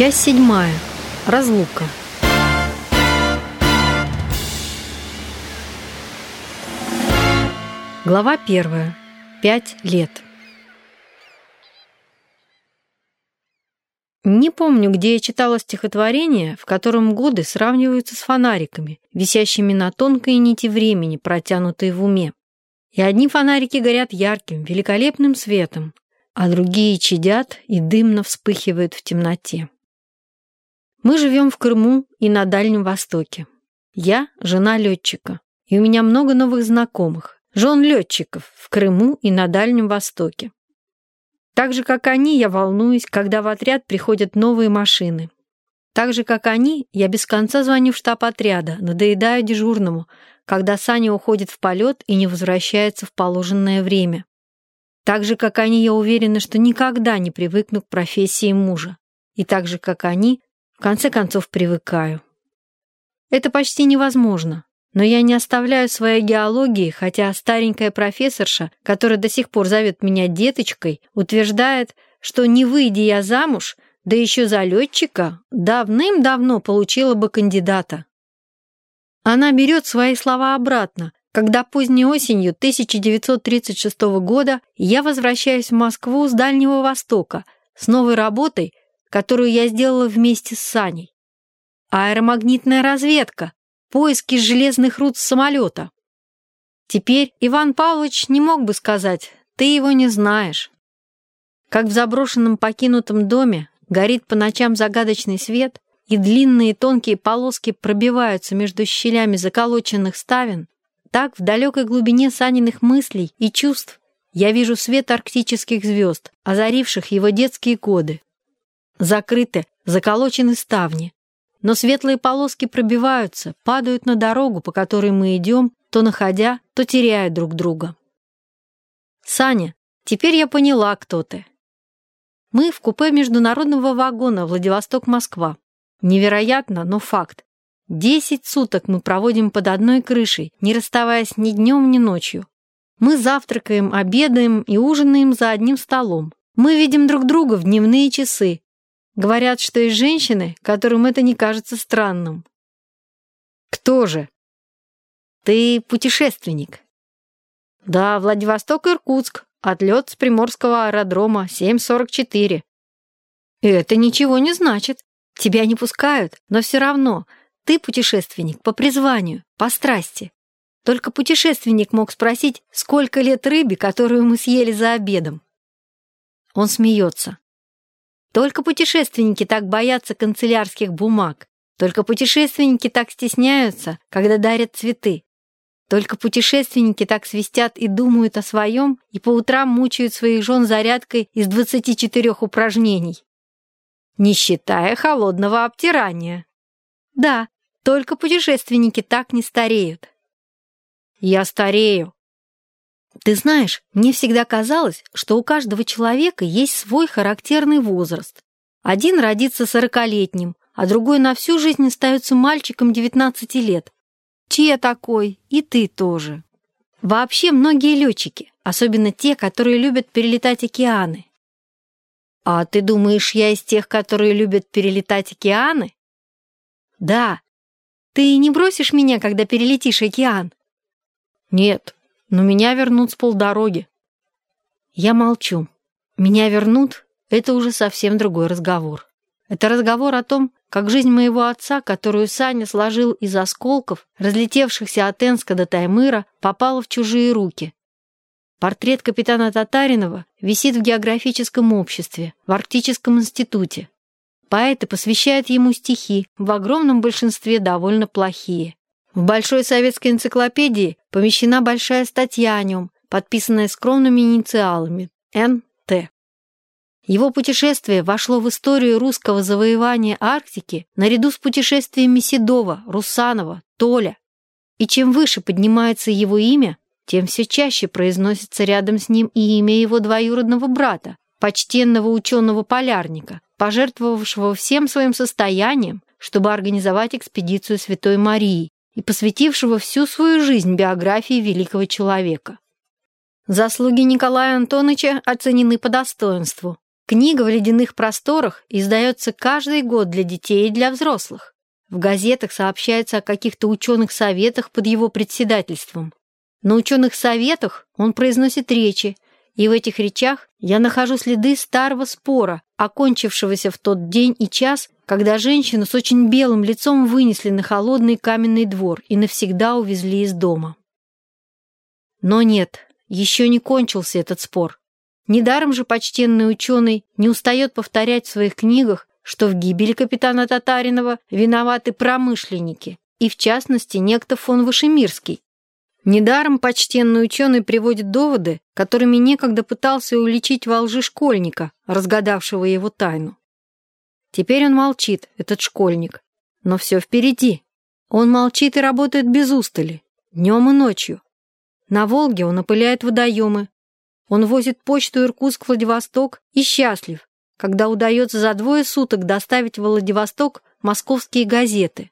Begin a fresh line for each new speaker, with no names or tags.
Часть седьмая. Разлука. Глава первая. Пять лет. Не помню, где я читала стихотворение, в котором годы сравниваются с фонариками, висящими на тонкой нити времени, протянутой в уме. И одни фонарики горят ярким, великолепным светом, а другие чадят и дымно вспыхивают в темноте. Мы живем в Крыму и на Дальнем Востоке. Я – жена летчика, и у меня много новых знакомых, жен летчиков в Крыму и на Дальнем Востоке. Так же, как они, я волнуюсь, когда в отряд приходят новые машины. Так же, как они, я без конца звоню в штаб отряда, надоедаю дежурному, когда Саня уходит в полет и не возвращается в положенное время. Так же, как они, я уверена, что никогда не привыкну к профессии мужа. И так же, как они, конце концов привыкаю. Это почти невозможно, но я не оставляю своей геологии, хотя старенькая профессорша, которая до сих пор зовет меня деточкой, утверждает, что не выйдя я замуж, да еще за летчика, давным-давно получила бы кандидата. Она берет свои слова обратно, когда поздней осенью 1936 года я возвращаюсь в Москву с Дальнего Востока с новой работой, которую я сделала вместе с Саней. Аэромагнитная разведка, поиски железных руд с самолета. Теперь Иван Павлович не мог бы сказать, ты его не знаешь. Как в заброшенном покинутом доме горит по ночам загадочный свет, и длинные тонкие полоски пробиваются между щелями заколоченных ставен, так, в далекой глубине Саниных мыслей и чувств я вижу свет арктических звезд, озаривших его детские годы. Закрыты, заколочены ставни, но светлые полоски пробиваются, падают на дорогу, по которой мы идем, то находя, то теряя друг друга. «Саня, теперь я поняла, кто ты». Мы в купе международного вагона Владивосток-Москва. Невероятно, но факт. Десять суток мы проводим под одной крышей, не расставаясь ни днем, ни ночью. Мы завтракаем, обедаем и ужинаем за одним столом. Мы видим друг друга в дневные часы. Говорят, что есть женщины, которым это не кажется странным. Кто же? Ты путешественник. Да, Владивосток-Иркутск. Отлет с Приморского аэродрома 7.44. Это ничего не значит. Тебя не пускают, но все равно – ты путешественник по призванию, по страсти. Только путешественник мог спросить, сколько лет рыбе, которую мы съели за обедом. Он смеется. Только путешественники так боятся канцелярских бумаг. Только путешественники так стесняются, когда дарят цветы. Только путешественники так свистят и думают о своем, и по утрам мучают своих жен зарядкой из 24 упражнений. Не считая холодного обтирания. Да, только путешественники так не стареют. Я старею. Ты знаешь, мне всегда казалось, что у каждого человека есть свой характерный возраст. Один родится сорокалетним, а другой на всю жизнь остается мальчиком 19 лет. Че такой? И ты тоже. Вообще многие летчики, особенно те, которые любят перелетать океаны. А ты думаешь, я из тех, которые любят перелетать океаны? «Да. Ты не бросишь меня, когда перелетишь океан?» «Нет, но меня вернут с полдороги». Я молчу. «Меня вернут» — это уже совсем другой разговор. Это разговор о том, как жизнь моего отца, которую Саня сложил из осколков, разлетевшихся от Энска до Таймыра, попала в чужие руки. Портрет капитана Татаринова висит в географическом обществе, в Арктическом институте. Поэты посвящают ему стихи, в огромном большинстве довольно плохие. В Большой советской энциклопедии помещена большая статья о нем, подписанная скромными инициалами Н.Т. Его путешествие вошло в историю русского завоевания Арктики наряду с путешествиями Седова, Русанова, Толя. И чем выше поднимается его имя, тем все чаще произносится рядом с ним и имя его двоюродного брата, почтенного ученого-полярника, пожертвовавшего всем своим состоянием, чтобы организовать экспедицию Святой Марии и посвятившего всю свою жизнь биографии великого человека. Заслуги Николая Антоновича оценены по достоинству. Книга в ледяных просторах издается каждый год для детей и для взрослых. В газетах сообщается о каких-то ученых советах под его председательством. На ученых советах он произносит речи, и в этих речах я нахожу следы старого спора, окончившегося в тот день и час, когда женщину с очень белым лицом вынесли на холодный каменный двор и навсегда увезли из дома. Но нет, еще не кончился этот спор. Недаром же почтенный ученый не устает повторять в своих книгах, что в гибели капитана Татаринова виноваты промышленники, и в частности некто фон Вашемирский. Недаром почтенный ученый приводит доводы, которыми некогда пытался уличить во лжи школьника, разгадавшего его тайну. Теперь он молчит, этот школьник, но все впереди. Он молчит и работает без устали, днем и ночью. На Волге он опыляет водоемы. Он возит почту Иркутск-Владивосток и счастлив, когда удается за двое суток доставить в Владивосток московские газеты.